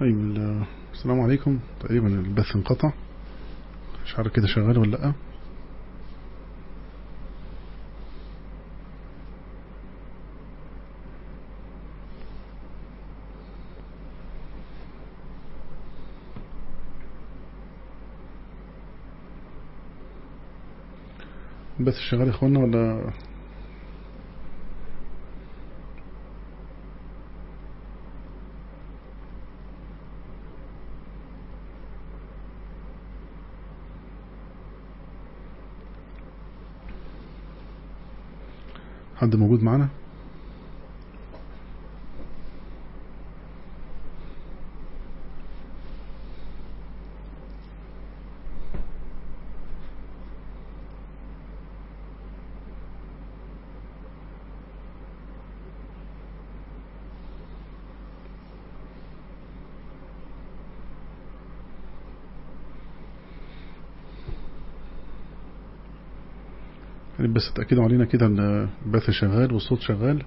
طيب ال- السلام عليكم. تقريبا البث انقطع. مش عارف كده شغال ولا لأ. البث شغال يا إخوانا ولا حد موجود معنا بس تأكدوا علينا كده إن البث شغال والصوت شغال.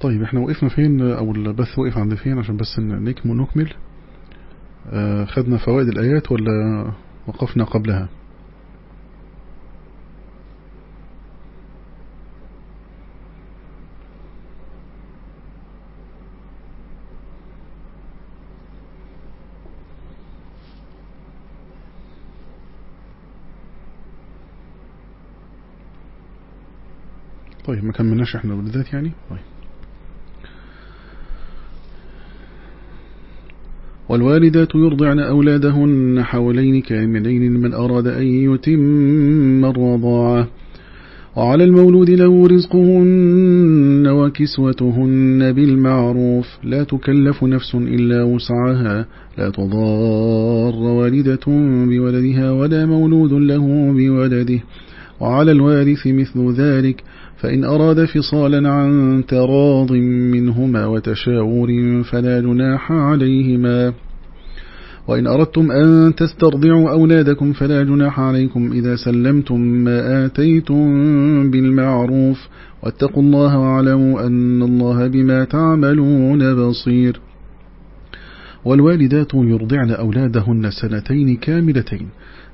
طيب إحنا وقفنا فين؟ أو البث وقف عند فين عشان بس نكمل نكمل؟ آه خدنا فوائد الآيات ولا وقفنا قبلها؟ طيب ما كملناش إحنا بالذات يعني؟ طيب. والوالدات يرضعن أولادهن حولين كاملين من أراد أن يتم الرضاعة. وعلى المولود له رزقهن وكسوتهن بالمعروف. لا تكلف نفس إلا وسعها. لا تضار والدة بولدها ولا مولود له بولده. وعلى الوارث مثل ذلك. فإن أراد فصالا عن تراض منهما وتشاور فلا جناح عليهما. وإن أردتم أن تسترضعوا أولادكم فلا جناح عليكم إذا سلمتم ما آتيتم بالمعروف واتقوا الله واعلموا أن الله بما تعملون بصير. والوالدات يرضعن أولادهن سنتين كاملتين.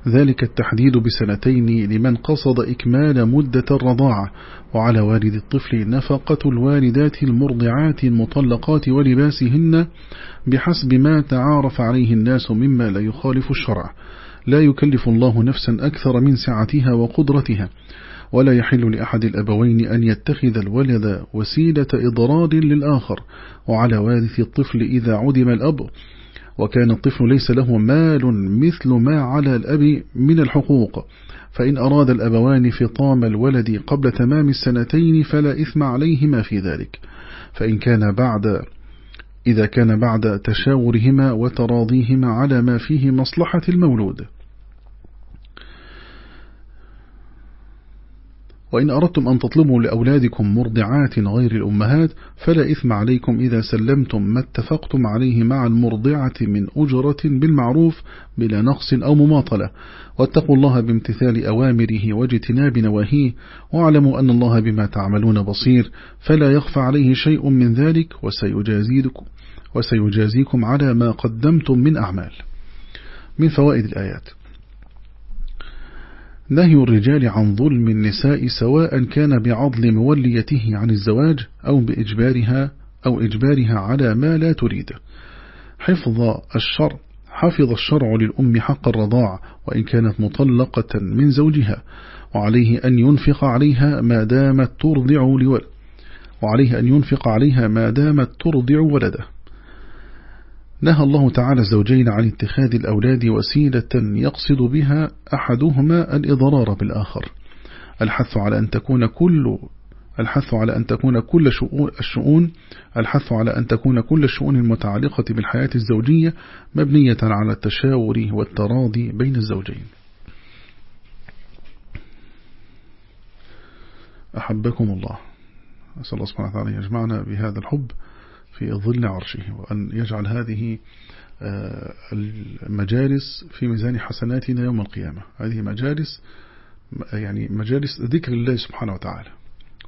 ذلك التحديد بسنتين لمن قصد إكمال مدة الرضاعة وعلى والد الطفل نفقة الوالدات المرضعات المطلقات ولباسهن بحسب ما تعارف عليه الناس مما لا يخالف الشرع. لا يكلف الله نفسا أكثر من سعتها وقدرتها ولا يحل لأحد الأبوين أن يتخذ الولد وسيلة إضرار للآخر. وعلى وارث الطفل إذا عدم الأب وكان الطفل ليس له مال مثل ما على الأب من الحقوق. فإن أراد الأبوان فطام الولد قبل تمام السنتين فلا إثم عليهما في ذلك. فإن كان بعد إذا كان بعد تشاورهما وتراضيهما على ما فيه مصلحة المولود. وإن أردتم أن تطلبوا لأولادكم مرضعات غير الأمهات فلا إثم عليكم إذا سلمتم ما اتفقتم عليه مع المرضعة من أجرة بالمعروف بلا نقص أو مماطلة. واتقوا الله بامتثال أوامره واجتناب نواهيه. واعلموا أن الله بما تعملون بصير. فلا يخفى عليه شيء من ذلك وسيجازيكم, وسيجازيكم على ما قدمتم من أعمال. من فوائد الآيات. نهي الرجال عن ظلم النساء سواء كان بعضل موليته عن الزواج أو بإجبارها أو إجبارها على ما لا تريد. حفظ الشرع حفظ الشرع للأم حق الرضاع وإن كانت مطلقة من زوجها وعليه أن ينفق عليها ما دامت ترضع لولد وعليه أن ينفق عليها ما دامت ترضع ولده. نهى الله تعالى الزوجين عن اتخاذ الأولاد وسيلة يقصد بها أحدهما الإضرار بالآخر. الحث على أن تكون كل الحث على أن تكون كل شؤون الشؤون الحث على أن تكون كل الشؤون المتعلقة بالحياة الزوجية مبنية على التشاور والتراضي بين الزوجين. أحبكم الله. أسأل الله سبحانه وتعالى يجمعنا بهذا الحب. في ظل عرشه وأن يجعل هذه آه، المجالس في ميزان حسناتنا يوم القيامة. هذه مجالس يعني مجالس ذكر الله سبحانه وتعالى.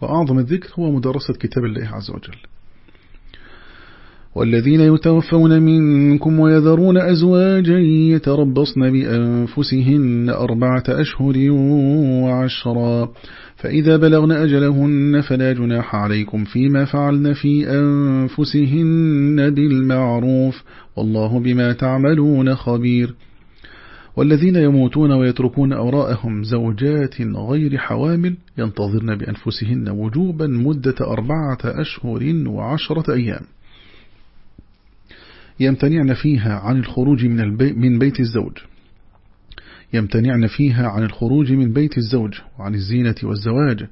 وأعظم الذكر هو مدرسة كتاب الله عز وجل. والذين يتوفون منكم ويذرون أزواجا يتربصن بأنفسهن أربعة أشهر وعشرا. فإذا بلغن أجلهن فلا جناح عليكم فيما فعلن في أنفسهن بالمعروف. والله بما تعملون خبير. والذين يموتون ويتركون أوراءهم زوجات غير حوامل ينتظرن بأنفسهن وجوبا مدة أربعة أشهر وعشرة أيام. يمتنعن فيها عن الخروج من, البي من بيت الزوج. يمتنعن فيها عن الخروج من بيت الزوج وعن الزينة والزواج.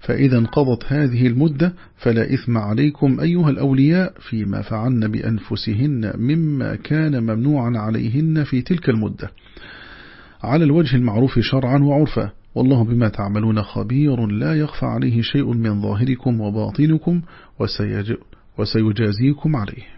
فإذا انقضت هذه المدة فلا إثم عليكم أيها الأولياء فيما فعلن بأنفسهن مما كان ممنوعا عليهن في تلك المدة. على الوجه المعروف شرعا وعرفا. والله بما تعملون خبير لا يخفى عليه شيء من ظاهركم وباطنكم وسيجازيكم عليه.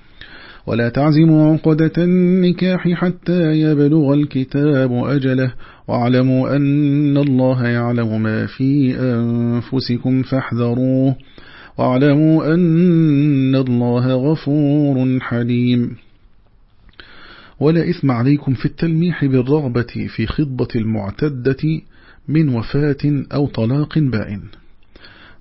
ولا تعزموا عقدة النكاح حتى يبلغ الكتاب أجله. واعلموا أن الله يعلم ما في أنفسكم فاحذروه. واعلموا أن الله غفور حليم. ولا إثم عليكم في التلميح بالرغبة في خطبة المعتدة من وفاة أو طلاق بائن.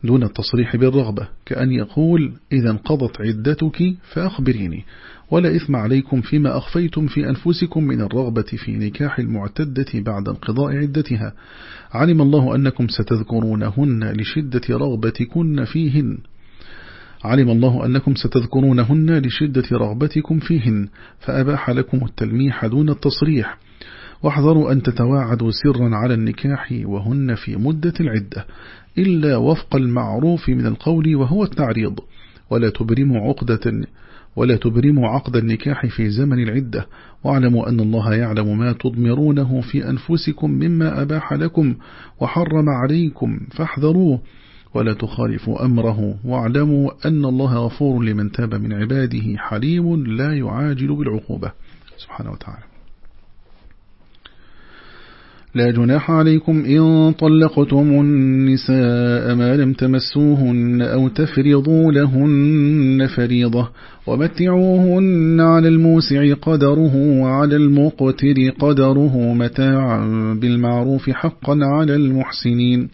دون التصريح بالرغبة كأن يقول إذا انقضت عدتك فأخبريني ولا إثم عليكم فيما أخفيتم في أنفسكم من الرغبة في نكاح المعتدة بعد انقضاء عدتها. علم الله أنكم ستذكرونهن لشدة رغبتكن فيهن. علم الله أنكم ستذكرونهن لشدة رغبتكم فيهن فأباح لكم التلميح دون التصريح. واحذروا أن تتواعدوا سرا على النكاح وهن في مدة العدة. إلا وفق المعروف من القول وهو التعريض. ولا تبرموا عقدة ولا تبرموا عقد النكاح في زمن العدة. واعلموا أن الله يعلم ما تضمرونه في أنفسكم مما أباح لكم وحرم عليكم فاحذروه. ولا تخالفوا أمره. واعلموا أن الله غفور لمن تاب من عباده حليم لا يعاجل بالعقوبة. سبحانه وتعالى. لا جناح عليكم إن طلقتم النساء ما لم تمسوهن أو تفرضوا لهن فريضة ومتعوهن على الموسع قدره وعلى المقتر قدره متاعا بالمعروف حقا على المحسنين.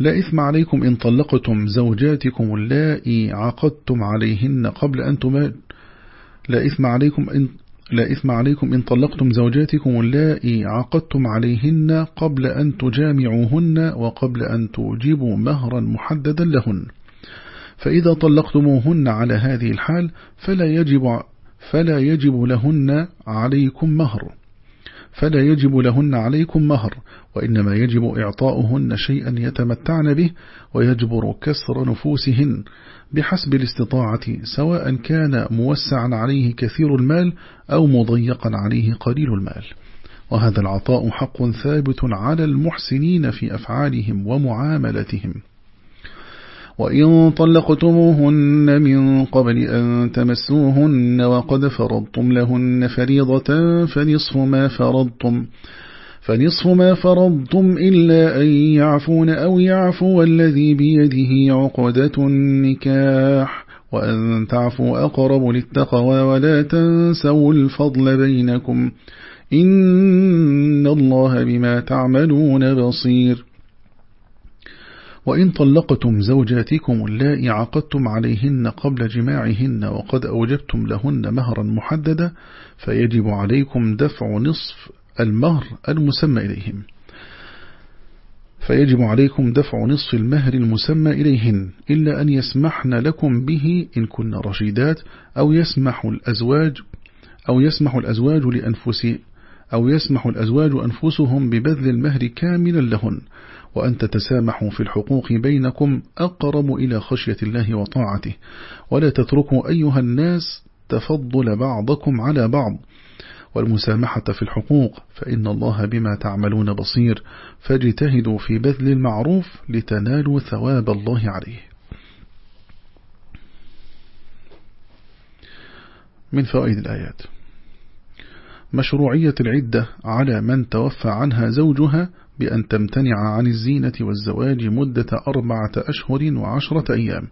لا إثم عليكم إن طلقتم زوجاتكم اللائي عقدتم عليهن قبل أن تمال لا إثم عليكم إن لا إثم عليكم إن طلقتم زوجاتكم اللائي عقدتم عليهن قبل أن تجامعوهن وقبل أن توجبوا مهرا محددا لهن. فإذا طلقتموهن على هذه الحال فلا يجب فلا يجب لهن عليكم مهر. فلا يجب لهن عليكم مهر. وإنما يجب إعطاؤهن شيئا يتمتعن به ويجبر كسر نفوسهن بحسب الاستطاعة سواء كان موسعا عليه كثير المال أو مضيقا عليه قليل المال. وهذا العطاء حق ثابت على المحسنين في أفعالهم ومعاملتهم. وإن طلقتموهن من قبل أن تمسوهن وقد فرضتم لهن فريضة فنصف ما فرضتم. فنصف ما فرضتم إلا أن يعفون أو يعفو الذي بيده عقدة النكاح وأن تعفوا أقرب للتقوى ولا تنسوا الفضل بينكم. إن الله بما تعملون بصير. وإن طلقتم زوجاتكم اللائي عقدتم عليهن قبل جماعهن وقد أوجبتم لهن مهرا محددا فيجب عليكم دفع نصف المهر المسمى إليهم. فيجب عليكم دفع نصف المهر المسمى إليهن إلا أن يسمحن لكم به إن كن رشيدات أو يسمح الأزواج أو يسمح الأزواج لأنفسهم أو يسمح الأزواج أنفسهم ببذل المهر كاملا لهن. وأن تتسامحوا في الحقوق بينكم أقرب إلى خشية الله وطاعته. ولا تتركوا أيها الناس تفضل بعضكم على بعض. والمسامحة في الحقوق فإن الله بما تعملون بصير فاجتهدوا في بذل المعروف لتنالوا ثواب الله عليه. من فوائد الآيات مشروعية العدة على من توفى عنها زوجها بأن تمتنع عن الزينة والزواج مدة أربعة أشهر وعشرة أيام.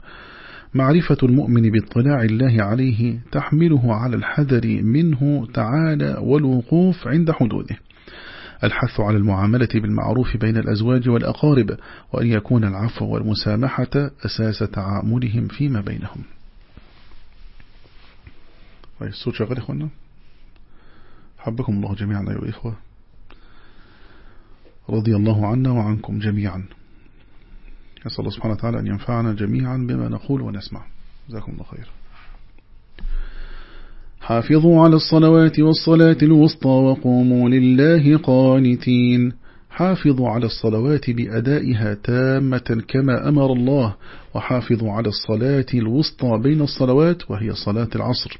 معرفة المؤمن باطلاع الله عليه تحمله على الحذر منه تعالى والوقوف عند حدوده. الحث على المعاملة بالمعروف بين الأزواج والأقارب وأن يكون العفو والمسامحة أساس تعاملهم فيما بينهم. الصوت شغال إخوانا؟ حبكم الله جميعا أيها الإخوة. رضي الله عنا وعنكم جميعا. نسأل الله سبحانه وتعالى أن ينفعنا جميعا بما نقول ونسمع. جزاكم الله خير حافظوا على الصلوات والصلاة الوسطى وقوموا لله قانتين. حافظوا على الصلوات بأدائها تامة كما أمر الله. وحافظوا على الصلاة الوسطى بين الصلوات وهي صلاة العصر.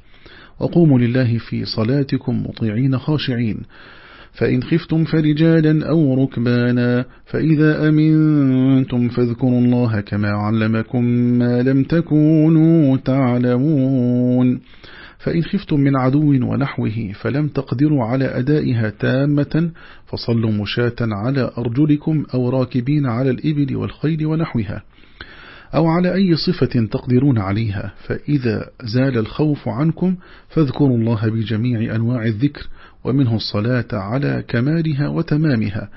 وقوموا لله في صلاتكم مطيعين خاشعين. فإن خفتم فرجالا أو ركبانا فإذا أمنتم فاذكروا الله كما علمكم ما لم تكونوا تعلمون. فإن خفتم من عدو ونحوه فلم تقدروا على أدائها تامة فصلوا مشاة على أرجلكم أو راكبين على الإبل والخيل ونحوها أو على أي صفة تقدرون عليها. فإذا زال الخوف عنكم فاذكروا الله بجميع أنواع الذكر ومنه الصلاة على كمالها وتمامها.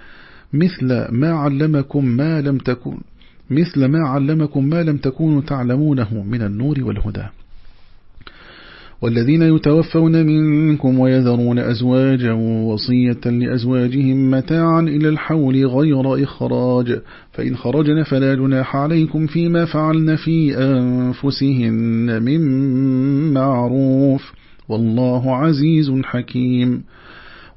مثل ما علمكم ما لم تكن مثل ما علمكم ما لم تكونوا تعلمونه من النور والهدى. والذين يتوفون منكم ويذرون أزواجا وصية لأزواجهم متاعا إلى الحول غير إخراج. فإن خرجن فلا جناح عليكم فيما فعلن في أنفسهن من معروف. والله عزيز حكيم.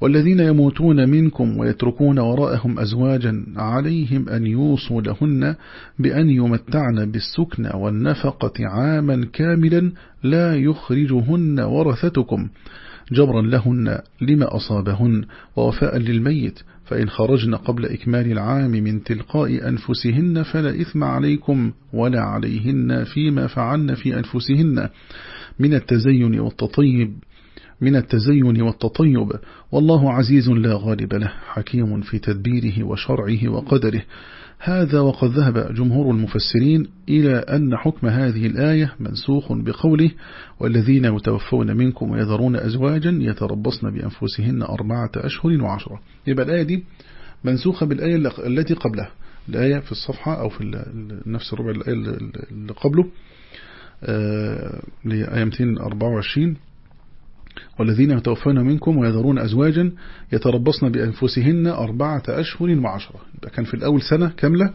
والذين يموتون منكم ويتركون وراءهم أزواجا عليهم أن يوصوا لهن بأن يمتعن بالسكن والنفقة عاما كاملا لا يخرجهن ورثتكم. جبرا لهن لما أصابهن ووفاء للميت. فإن خرجن قبل إكمال العام من تلقاء أنفسهن فلا إثم عليكم ولا عليهن فيما فعلن في أنفسهن. من التزين والتطيب من التزين والتطيب. والله عزيز لا غالب له حكيم في تدبيره وشرعه وقدره. هذا وقد ذهب جمهور المفسرين إلى أن حكم هذه الآية منسوخ بقوله والذين يتوفون منكم ويذرون أزواجا يتربصن بأنفسهن أربعة أشهر وعشرة. يبقى الآية دي منسوخة بالآية التي قبلها. الآية في الصفحة أو في نفس الربع الآية اللي قبله. لآية 224 والذين يتوفون منكم ويذرون أزواجا يتربصن بأنفسهن أربعة أشهر وعشرة. كان في الأول سنة كاملة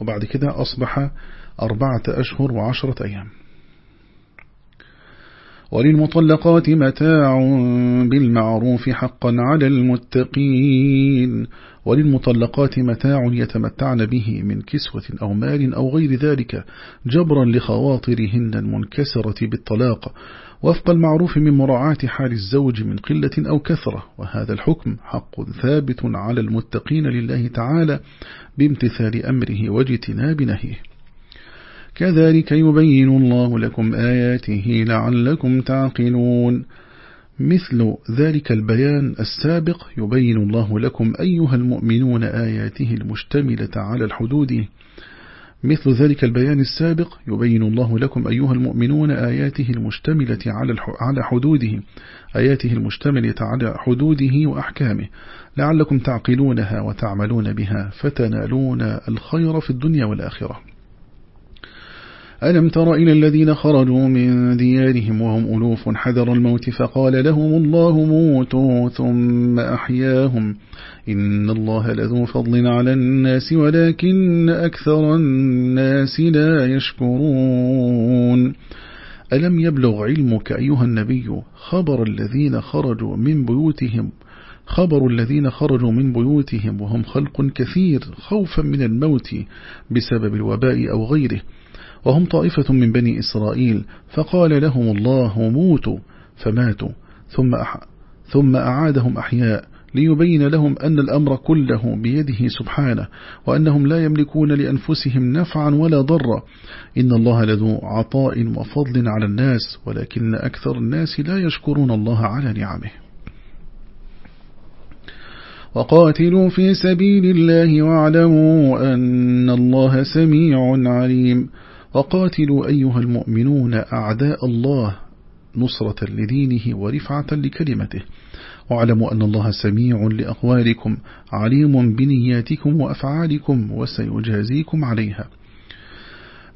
وبعد كده أصبح أربعة أشهر وعشرة أيام. وللمطلقات متاع بالمعروف حقا على المتقين. وللمطلقات متاع يتمتعن به من كسوة أو مال أو غير ذلك جبرا لخواطرهن المنكسرة بالطلاق. وفق المعروف من مراعاة حال الزوج من قلة أو كثرة. وهذا الحكم حق ثابت على المتقين لله تعالى بامتثال أمره واجتناب نهيه. كذلك يبين الله لكم آياته لعلكم تعقلون. مثل ذلك البيان السابق يبين الله لكم أيها المؤمنون آياته المشتملة على الحدود. مثل ذلك البيان السابق يبين الله لكم أيها المؤمنون آياته المشتملة على حدوده. آياته المشتملة على حدوده وأحكامه. لعلكم تعقلونها وتعملون بها فتنالون الخير في الدنيا والآخرة. ألم تر إلى الذين خرجوا من ديارهم وهم ألوف حذر الموت فقال لهم الله موتوا ثم أحياهم إن الله لذو فضل على الناس ولكن أكثر الناس لا يشكرون ألم يبلغ علمك أيها النبي خبر الذين خرجوا من بيوتهم خبر الذين خرجوا من بيوتهم وهم خلق كثير خوفا من الموت بسبب الوباء أو غيره وهم طائفة من بني إسرائيل فقال لهم الله موتوا فماتوا. ثم, ثم أعادهم أحياء ليبين لهم أن الأمر كله بيده سبحانه وأنهم لا يملكون لأنفسهم نفعا ولا ضرا. إن الله لذو عطاء وفضل على الناس ولكن أكثر الناس لا يشكرون الله على نعمه. وقاتلوا في سبيل الله واعلموا أن الله سميع عليم. وقاتلوا أيها المؤمنون أعداء الله نصرة لدينه ورفعة لكلمته. واعلموا أن الله سميع لأقوالكم عليم بنياتكم وأفعالكم وسيجازيكم عليها.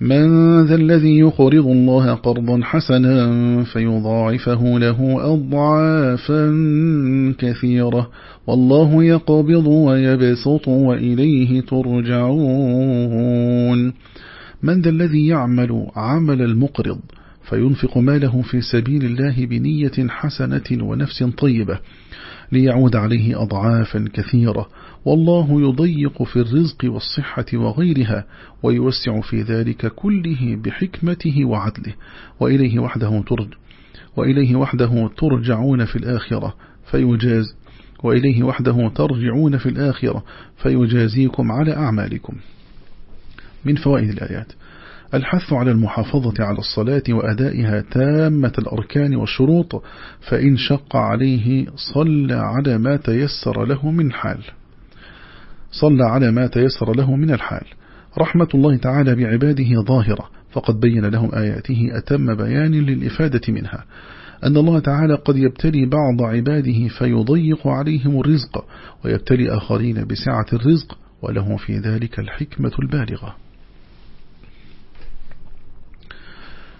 من ذا الذي يقرض الله قرضا حسنا فيضاعفه له أضعافا كثيرة. والله يقبض ويبسط وإليه ترجعون. من ذا الذي يعمل عمل المقرض فينفق ماله في سبيل الله بنية حسنة ونفس طيبة ليعود عليه أضعافا كثيرة والله يضيق في الرزق والصحة وغيرها ويوسع في ذلك كله بحكمته وعدله وإليه وحده ترج وإليه وحده ترجعون في الآخرة فيجاز وإليه وحده ترجعون في الآخرة فيجازيكم على أعمالكم. من فوائد الآيات. الحث على المحافظة على الصلاة وأدائها تامة الأركان والشروط فإن شق عليه صلى على ما تيسر له من حال. صلى على ما تيسر له من الحال. رحمة الله تعالى بعباده ظاهرة فقد بين لهم آياته أتم بيان للإفادة منها. أن الله تعالى قد يبتلي بعض عباده فيضيق عليهم الرزق ويبتلي آخرين بسعة الرزق وله في ذلك الحكمة البالغة.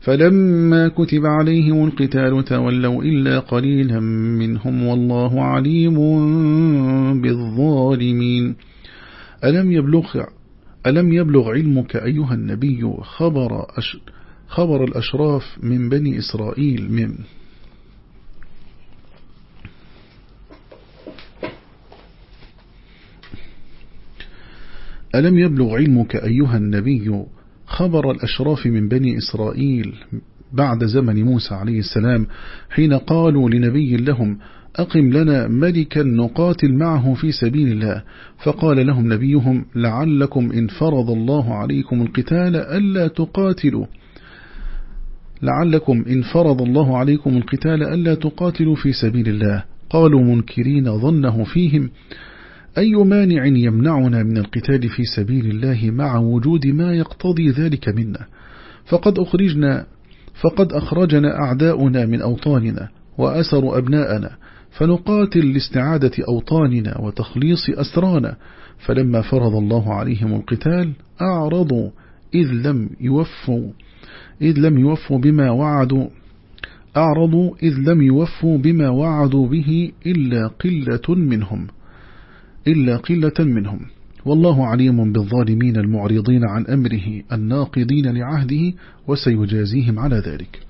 فلما كتب عليهم القتال تولوا إلا قليلا منهم والله عليم بالظالمين. ألم يبلغ, ألم يبلغ علمك أيها النبي خبر, أش خبر الأشراف من بني إسرائيل من؟ ألم يبلغ علمك أيها النبي خبر الأشراف من بني إسرائيل بعد زمن موسى عليه السلام حين قالوا لنبي لهم أقم لنا ملكا نقاتل معه في سبيل الله. فقال لهم نبيهم لعلكم إن فرض الله عليكم القتال ألا تقاتلوا. لعلكم إن فرض الله عليكم القتال ألا تقاتلوا في سبيل الله. قالوا منكرين ظنه فيهم. أي مانع يمنعنا من القتال في سبيل الله مع وجود ما يقتضي ذلك منا؟ فقد أخرجنا فقد أخرجنا أعداؤنا من أوطاننا وأسروا أبناءنا فنقاتل لاستعادة أوطاننا وتخليص أسرانا. فلما فرض الله عليهم القتال أعرضوا إذ لم يوفوا إذ لم يوفوا بما وعدوا أعرضوا إذ لم يوفوا بما وعدوا به إلا قلة منهم. إلا قلة منهم. والله عليم بالظالمين المعرضين عن أمره الناقضين لعهده وسيجازيهم على ذلك.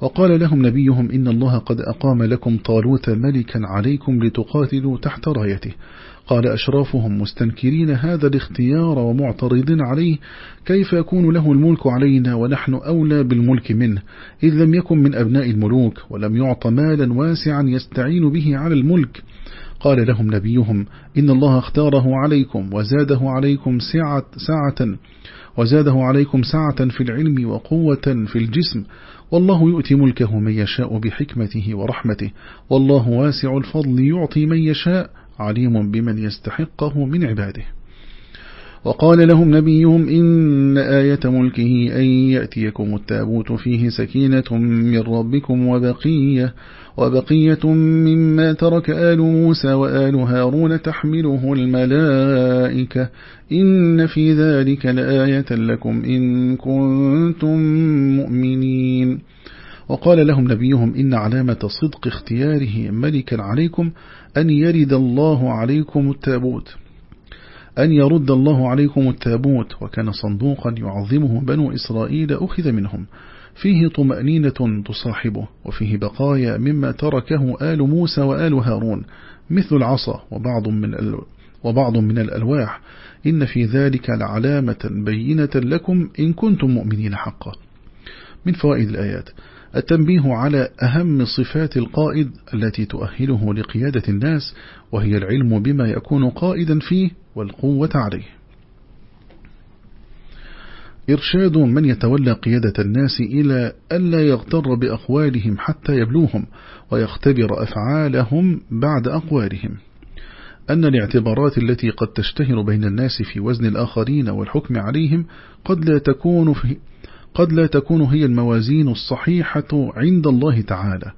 وقال لهم نبيهم إن الله قد أقام لكم طالوت ملكا عليكم لتقاتلوا تحت رايته. قال أشرافهم مستنكرين هذا الاختيار ومعترضين عليه كيف يكون له الملك علينا ونحن أولى بالملك منه؟ إذ لم يكن من أبناء الملوك ولم يعط مالا واسعا يستعين به على الملك. قال لهم نبيهم إن الله اختاره عليكم وزاده عليكم سعة, سعة وزاده عليكم سعة في العلم وقوة في الجسم. والله يؤتي ملكه من يشاء بحكمته ورحمته. والله واسع الفضل يعطي من يشاء عليم بمن يستحقه من عباده. وقال لهم نبيهم إن آية ملكه أن يأتيكم التابوت فيه سكينة من ربكم وبقية وبقية مما ترك آل موسى وآل هارون تحمله الملائكة إن في ذلك لآية لكم إن كنتم مؤمنين. وقال لهم نبيهم إن علامة صدق اختياره ملكا عليكم أن يرد الله عليكم التابوت. أن يرد الله عليكم التابوت وكان صندوقا يعظمه بنو إسرائيل أخذ منهم. فيه طمأنينة تصاحبه وفيه بقايا مما تركه آل موسى وآل هارون مثل العصا وبعض من وبعض من الألواح. إن في ذلك لعلامة بينة لكم إن كنتم مؤمنين حقا. من فوائد الآيات. التنبيه على أهم صفات القائد التي تؤهله لقيادة الناس وهي العلم بما يكون قائدا فيه والقوة عليه. إرشاد من يتولى قيادة الناس إلى ألا يغتر بأقوالهم حتى يبلوهم ويختبر أفعالهم بعد أقوالهم. أن الاعتبارات التي قد تشتهر بين الناس في وزن الآخرين والحكم عليهم قد لا تكون في قد لا تكون هي الموازين الصحيحة عند الله تعالى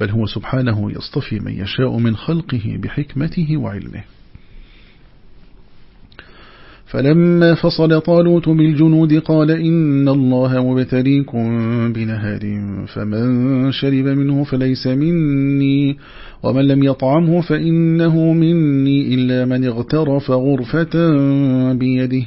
بل هو سبحانه يصطفي من يشاء من خلقه بحكمته وعلمه. فلما فصل طالوت بالجنود قال إن الله مبتليكم بنهر فمن شرب منه فليس مني ومن لم يطعمه فإنه مني إلا من اغترف غرفة بيده.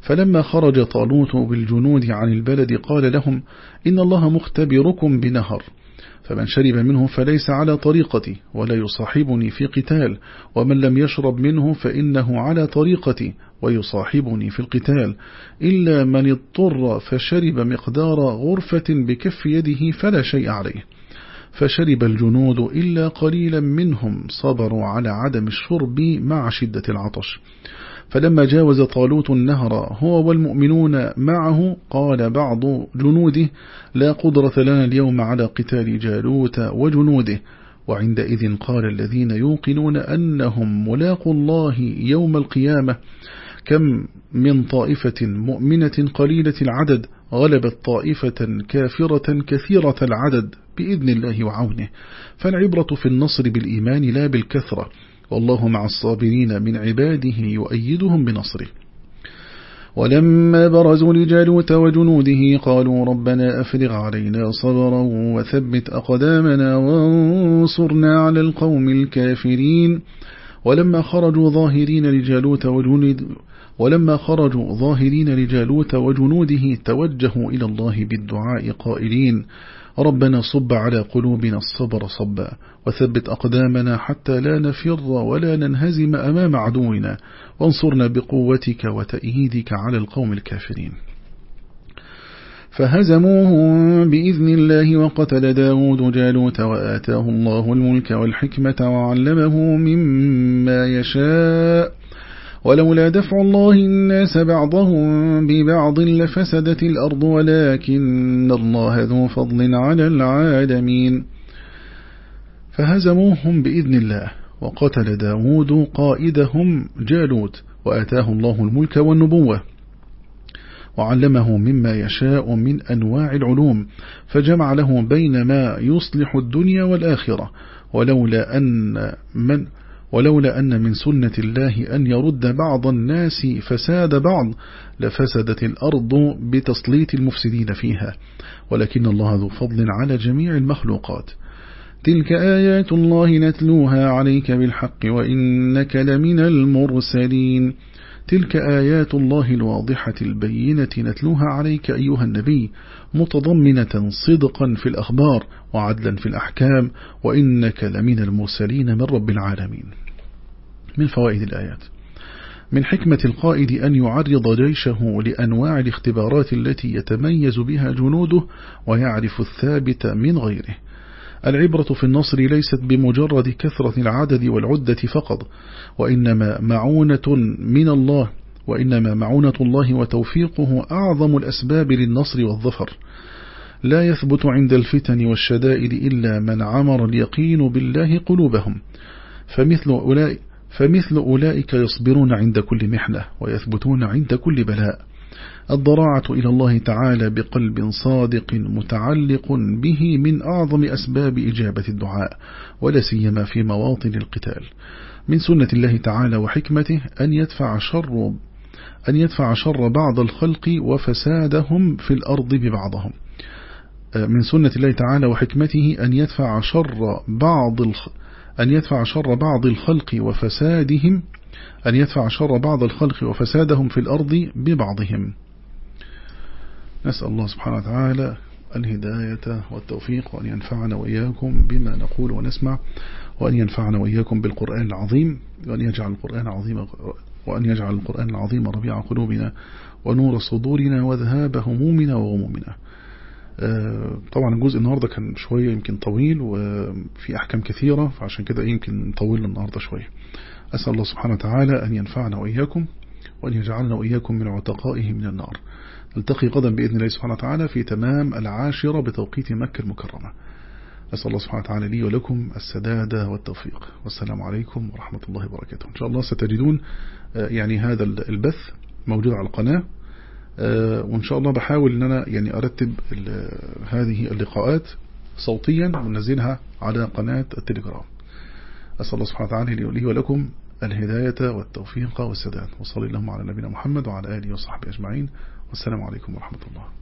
فلما خرج طالوت بالجنود عن البلد قال لهم إن الله مختبركم بنهر فمن شرب منه فليس على طريقتي ولا يصاحبني في قتال ومن لم يشرب منه فإنه على طريقتي ويصاحبني في القتال إلا من اضطر فشرب مقدار غرفة بكف يده فلا شيء عليه. فشرب الجنود إلا قليلا منهم صبروا على عدم الشرب مع شدة العطش. فلما جاوز طالوت النهر هو والمؤمنون معه قال بعض جنوده لا قدرة لنا اليوم على قتال جالوت وجنوده. وعندئذ قال الذين يوقنون أنهم ملاقوا الله يوم القيامة. كم من طائفة مؤمنة قليلة العدد غلبت طائفة كافرة كثيرة العدد بإذن الله وعونه. فالعبرة في النصر بالإيمان لا بالكثرة. والله مع الصابرين من عباده يؤيدهم بنصره. ولما برزوا لجالوت وجنوده قالوا ربنا أفرغ علينا صبرا وثبت أقدامنا وانصرنا على القوم الكافرين. ولما خرجوا ظاهرين لجالوت وجنود ولما خرجوا ظاهرين لجالوت وجنوده توجهوا إلى الله بالدعاء قائلين. ربنا صب على قلوبنا الصبر صبا وثبت أقدامنا حتى لا نفر ولا ننهزم أمام عدونا وانصرنا بقوتك وتأييدك على القوم الكافرين. فهزموهم بإذن الله وقتل داود جالوت وآتاه الله الملك والحكمة وعلمه مما يشاء. ولولا دفع الله الناس بعضهم ببعض لفسدت الأرض ولكن الله ذو فضل على العالمين. فهزموهم بإذن الله وقتل داود قائدهم جالوت وآتاه الله الملك والنبوة وعلمه مما يشاء من أنواع العلوم فجمع له بين ما يصلح الدنيا والآخرة. ولولا أن من ولولا أن من سنة الله أن يرد بعض الناس فساد بعض لفسدت الأرض بتسليط المفسدين فيها. ولكن الله ذو فضل على جميع المخلوقات. تلك آيات الله نتلوها عليك بالحق وإنك لمن المرسلين. تلك آيات الله الواضحة البينة نتلوها عليك أيها النبي. متضمنة صدقا في الأخبار وعدلا في الأحكام وإنك لمن المرسلين من رب العالمين. من فوائد الآيات. من حكمة القائد أن يعرض جيشه لأنواع الاختبارات التي يتميز بها جنوده ويعرف الثابت من غيره. العبرة في النصر ليست بمجرد كثرة العدد والعدة فقط وإنما معونة من الله وإنما معونة الله وتوفيقه أعظم الأسباب للنصر والظفر. لا يثبت عند الفتن والشدائد إلا من عمر اليقين بالله قلوبهم. فمثل أولئك, فمثل أولئك يصبرون عند كل محنة ويثبتون عند كل بلاء. الضراعة إلى الله تعالى بقلب صادق متعلق به من أعظم أسباب إجابة الدعاء ولا سيما في مواطن القتال. من سنة الله تعالى وحكمته أن يدفع شر أن يدفع شر بعض الخلق وفسادهم في الأرض ببعضهم. من سنة الله تعالى وحكمته أن يدفع شر بعض الخ... أن يدفع شر بعض الخلق وفسادهم أن يدفع شر بعض الخلق وفسادهم في الأرض ببعضهم. نسأل الله سبحانه وتعالى الهداية والتوفيق وأن ينفعنا وإياكم بما نقول ونسمع وأن ينفعنا وإياكم بالقرآن العظيم وأن يجعل القرآن العظيم وأن يجعل القرآن العظيم ربيع قلوبنا ونور صدورنا وذهاب همومنا وغمومنا. طبعا الجزء النهاردة كان شوية يمكن طويل وفي أحكام كثيرة فعشان كده يمكن نطول النهاردة شوية. أسأل الله سبحانه وتعالى أن ينفعنا وإياكم وأن يجعلنا وإياكم من عتقائه من النار. نلتقي غدا بإذن الله سبحانه وتعالى في تمام العاشرة بتوقيت مكة المكرمة. أسأل الله سبحانه وتعالى لي ولكم السداد والتوفيق. والسلام عليكم ورحمة الله وبركاته. إن شاء الله ستجدون آه، يعني هذا البث موجود على القناة. آه، وإن شاء الله بحاول أن أنا يعني أرتب هذه اللقاءات صوتيا وننزلها على قناة التليجرام. أسأل الله سبحانه وتعالى لي ولكم الهداية والتوفيق والسداد. وصلي اللهم على نبينا محمد وعلى آله وصحبه أجمعين. والسلام عليكم ورحمة الله.